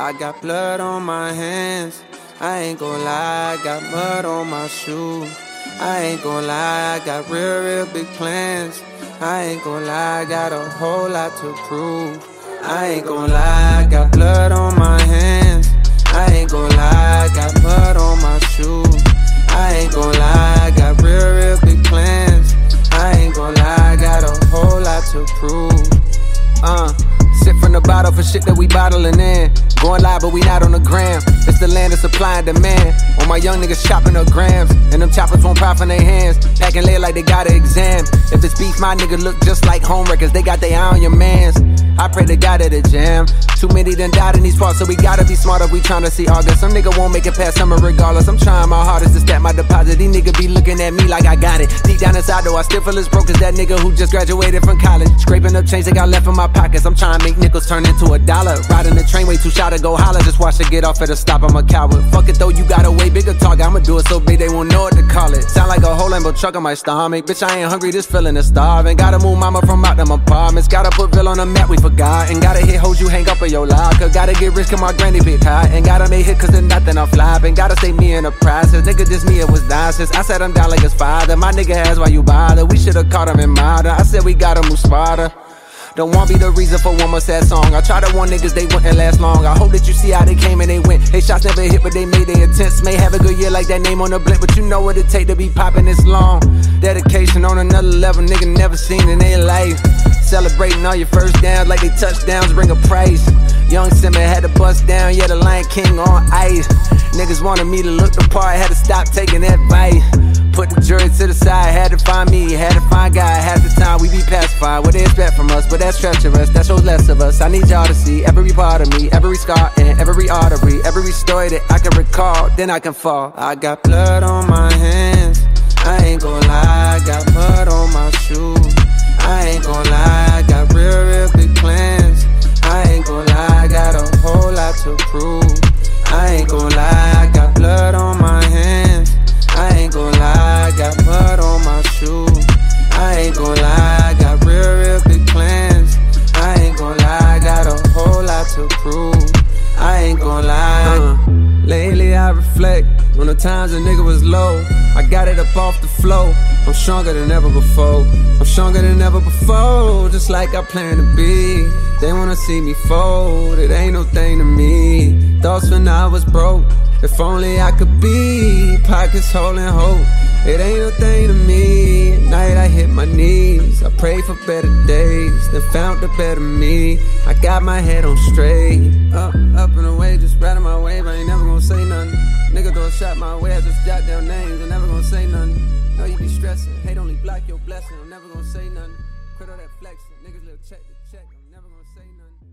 I got blood on my hands. I ain't gon' lie, I got mud on my shoes. I ain't gon' lie, I got real, real big plans. I ain't gon' lie, I got a whole lot to prove. I ain't gon' lie, I got blood on my hands. I ain't gon' lie, I got mud on my shoes. I ain't gon' lie, I got real, real big plans. I ain't gon' lie, I got a whole lot to prove. Uh, bottle for shit that we bottling in. Going live, but we not on the gram. It's the land of supply and demand. All my young niggas chopping up grams, and them choppers won't pop in their hands. Packing lead like they got an exam. If it's beef, my nigga look just like home records. They got their eye on your mans. I pray to God at the jam. Too many done died in these parts, so we gotta be smart if we tryna see August. Some nigga won't make it past summer regardless. I'm trying my hardest to stack my deposit. These niggas be looking at me like I got it. Deep down inside, though, I still feel as broke as that nigga who just graduated from college. Scraping up change they got left in my pockets. I'm trying to make nickels turn into a dollar. Riding the train way too shy to go holler. Just watch it get off at a stop. I'm a coward. Fuck it though, you got a way bigger target. I'ma do it so big they won't know what to call it. Sound like a whole Lambo truck on my stomach. Bitch, I ain't hungry, this feeling is starving. Gotta move mama from out them apartments. Gotta put Bill on the map, we forgot. And gotta hit hoes you hang up in your locker. Gotta get rich, cause my granny big high. And gotta make hit cause there's nothing I'm flopping. Gotta stay me in the process. Nigga, just me, it was nonsense. I said I'm down like his father. My nigga has why you bother. We should've caught him in modern. I said we gotta move smarter. Don't want be the reason for one more sad song. I tried to warn niggas they wouldn't last long. I hope that you see how they came and they went. Hey, shots never hit, but they made their attempts. May have a good year like that name on the blimp, but you know what it take to be popping this long. Dedication on another level, nigga never seen in their life. Celebrating all your first downs like they touchdowns bring a price. Young Simba had to bust down, yeah, the Lion King on ice. Niggas wanted me to look the part, had to stop taking advice. Put the jury to the side, had to find me, had to find God. Half the time we be pacified, what they expect from us, but that's treacherous, that shows less of us. I need y'all to see every part of me, every scar and every artery, every story that I can recall, then I can fall. I got blood on my hands, I reflect on the times a nigga was low. I got it up off the flow. I'm stronger than ever before. I'm stronger than ever before, just like I plan to be. They wanna see me fold, it ain't no thing to me. Thoughts when I was broke, if only I could be. Pockets holding hope, it ain't no thing to me. My knees, I pray for better days, then found a better me. I got my head on straight, up, up and away, just riding my wave. I ain't never gonna say nothing. Nigga throw a shot my way, I just jot down names. I'm never gonna say nothing. Know you be stressing, hate only block your blessing. I'm never gonna say nothing. Quit all that flexing, niggas little check to check. I'm never gonna say nothing.